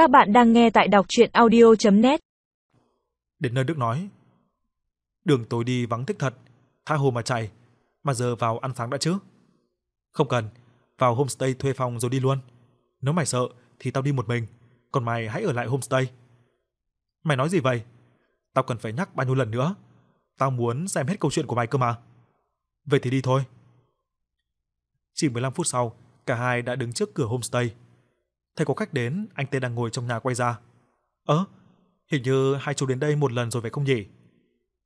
Các bạn đang nghe tại đọc chuyện audio.net Đến nơi Đức nói. Đường tối đi vắng thích thật, tha hồ mà chạy, mà giờ vào ăn sáng đã chứ. Không cần, vào homestay thuê phòng rồi đi luôn. Nếu mày sợ thì tao đi một mình, còn mày hãy ở lại homestay. Mày nói gì vậy? Tao cần phải nhắc bao nhiêu lần nữa. Tao muốn xem hết câu chuyện của mày cơ mà. Vậy thì đi thôi. Chỉ 15 phút sau, cả hai đã đứng trước cửa homestay. Thấy có khách đến, anh Tê đang ngồi trong nhà quay ra. Ơ, hình như hai chú đến đây một lần rồi phải không nhỉ?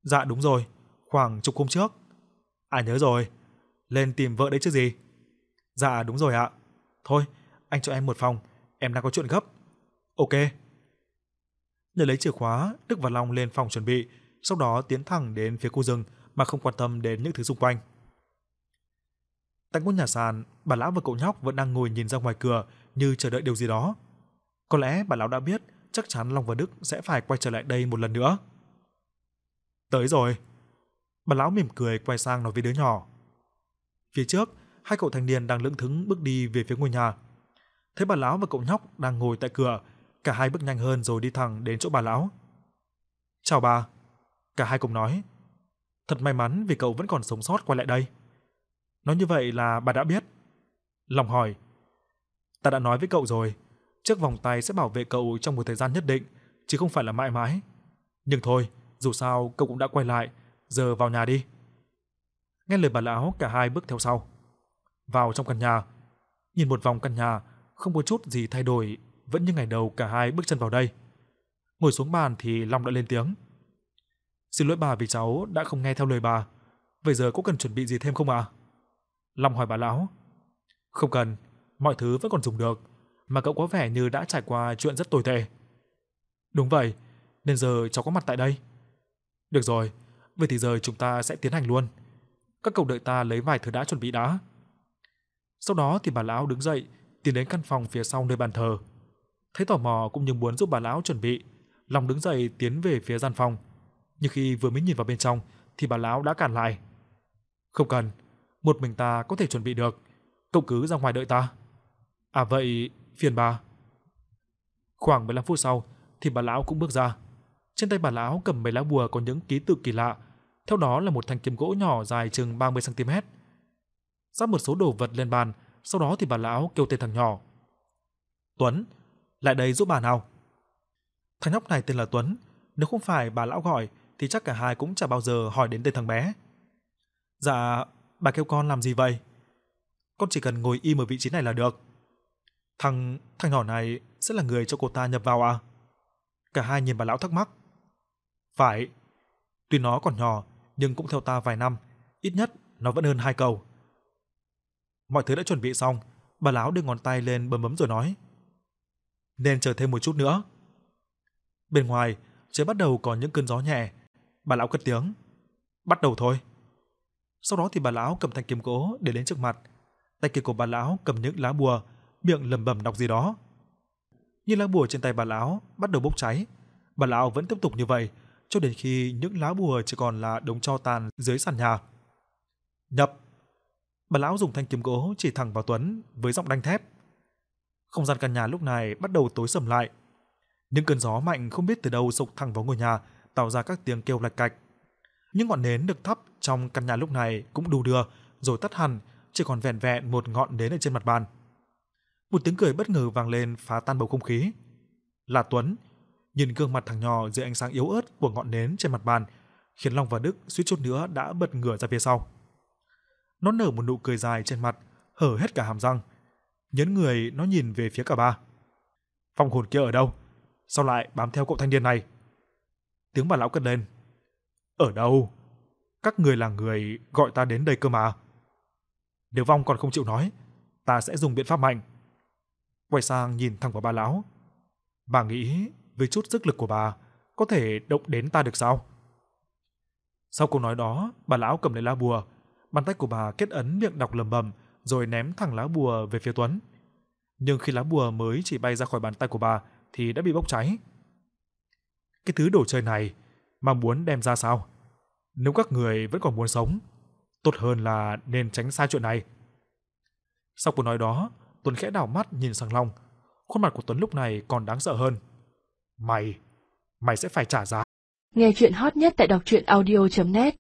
Dạ đúng rồi, khoảng chục hôm trước. À nhớ rồi, lên tìm vợ đấy chứ gì? Dạ đúng rồi ạ. Thôi, anh cho em một phòng, em đang có chuyện gấp. Ok. Nhờ lấy chìa khóa, Đức và Long lên phòng chuẩn bị, sau đó tiến thẳng đến phía khu rừng mà không quan tâm đến những thứ xung quanh. Tại ngôi nhà sàn, bà lão và cậu nhóc vẫn đang ngồi nhìn ra ngoài cửa như chờ đợi điều gì đó. Có lẽ bà lão đã biết chắc chắn Long và Đức sẽ phải quay trở lại đây một lần nữa. Tới rồi. Bà lão mỉm cười quay sang nói với đứa nhỏ. Phía trước, hai cậu thanh niên đang lững thững bước đi về phía ngôi nhà. Thấy bà lão và cậu nhóc đang ngồi tại cửa, cả hai bước nhanh hơn rồi đi thẳng đến chỗ bà lão. "Chào bà." Cả hai cùng nói. "Thật may mắn vì cậu vẫn còn sống sót quay lại đây." Nói như vậy là bà đã biết. lòng hỏi. Ta đã nói với cậu rồi, chiếc vòng tay sẽ bảo vệ cậu trong một thời gian nhất định, chứ không phải là mãi mãi. Nhưng thôi, dù sao cậu cũng đã quay lại, giờ vào nhà đi. Nghe lời bà lão, cả hai bước theo sau. Vào trong căn nhà, nhìn một vòng căn nhà, không có chút gì thay đổi, vẫn như ngày đầu cả hai bước chân vào đây. Ngồi xuống bàn thì Long đã lên tiếng. Xin lỗi bà vì cháu đã không nghe theo lời bà. Bây giờ có cần chuẩn bị gì thêm không ạ? À? Long hỏi bà lão. Không cần, mọi thứ vẫn còn dùng được, mà cậu có vẻ như đã trải qua chuyện rất tồi tệ. Đúng vậy, nên giờ cháu có mặt tại đây. Được rồi, vậy thì giờ chúng ta sẽ tiến hành luôn. Các cậu đợi ta lấy vài thứ đã chuẩn bị đã. Sau đó thì bà lão đứng dậy, tiến đến căn phòng phía sau nơi bàn thờ. Thấy tò mò cũng như muốn giúp bà lão chuẩn bị, lòng đứng dậy tiến về phía gian phòng. Nhưng khi vừa mới nhìn vào bên trong thì bà lão đã cản lại. Không cần, một mình ta có thể chuẩn bị được, cậu cứ ra ngoài đợi ta. À vậy, phiền bà. Khoảng 15 phút sau thì bà lão cũng bước ra. Trên tay bà lão cầm mấy lá bùa có những ký tự kỳ lạ, theo đó là một thanh kiếm gỗ nhỏ dài chừng 30 cm. Sắp một số đồ vật lên bàn, sau đó thì bà lão kêu tên thằng nhỏ. Tuấn, lại đây giúp bà nào. Thằng nhóc này tên là Tuấn, nếu không phải bà lão gọi thì chắc cả hai cũng chả bao giờ hỏi đến tên thằng bé. Dạ, bà kêu con làm gì vậy? Con chỉ cần ngồi im ở vị trí này là được. Thằng thằng nhỏ này sẽ là người cho cô ta nhập vào à? Cả hai nhìn bà lão thắc mắc. Phải. Tuy nó còn nhỏ, nhưng cũng theo ta vài năm, ít nhất nó vẫn hơn hai cầu. Mọi thứ đã chuẩn bị xong, bà lão đưa ngón tay lên bấm bấm rồi nói: "Nên chờ thêm một chút nữa." Bên ngoài, trời bắt đầu có những cơn gió nhẹ. Bà lão cất tiếng: "Bắt đầu thôi." Sau đó thì bà lão cầm thanh kiếm gỗ để đến trước mặt. Tay kia của bà lão cầm những lá bùa, miệng lẩm bẩm đọc gì đó. Như lá bùa trên tay bà lão bắt đầu bốc cháy, bà lão vẫn tiếp tục như vậy cho đến khi những lá bùa chỉ còn là đống tro tàn dưới sàn nhà. Nhập. Bà lão dùng thanh kiếm gỗ chỉ thẳng vào Tuấn với giọng đanh thép. Không gian căn nhà lúc này bắt đầu tối sầm lại. Những cơn gió mạnh không biết từ đâu sộc thẳng vào ngôi nhà, tạo ra các tiếng kêu lạch cạch. Những ngọn nến được thắp trong căn nhà lúc này cũng đủ đưa rồi tắt hẳn, chỉ còn vẹn vẹn một ngọn nến ở trên mặt bàn. Một tiếng cười bất ngờ vang lên phá tan bầu không khí. Là Tuấn, nhìn gương mặt thằng nhỏ dưới ánh sáng yếu ớt của ngọn nến trên mặt bàn, khiến Long và Đức suýt chút nữa đã bật ngửa ra phía sau. Nó nở một nụ cười dài trên mặt, hở hết cả hàm răng. Nhấn người nó nhìn về phía cả ba. Phong hồn kia ở đâu? Sao lại bám theo cậu thanh niên này? Tiếng bà lão cất lên. Ở đâu? Các người là người gọi ta đến đây cơ mà. Nếu vong còn không chịu nói, ta sẽ dùng biện pháp mạnh. Quay sang nhìn thẳng vào bà lão. Bà nghĩ với chút sức lực của bà có thể động đến ta được sao? Sau câu nói đó, bà lão cầm lấy lá bùa, bàn tay của bà kết ấn miệng đọc lầm bầm rồi ném thẳng lá bùa về phía Tuấn. Nhưng khi lá bùa mới chỉ bay ra khỏi bàn tay của bà thì đã bị bốc cháy. Cái thứ đồ chơi này mà muốn đem ra sao? Nếu các người vẫn còn muốn sống, tốt hơn là nên tránh xa chuyện này. Sau câu nói đó, Tuấn khẽ đảo mắt nhìn sang Long. khuôn mặt của Tuấn lúc này còn đáng sợ hơn. Mày, mày sẽ phải trả giá. Nghe chuyện hot nhất tại đọc truyện audio.net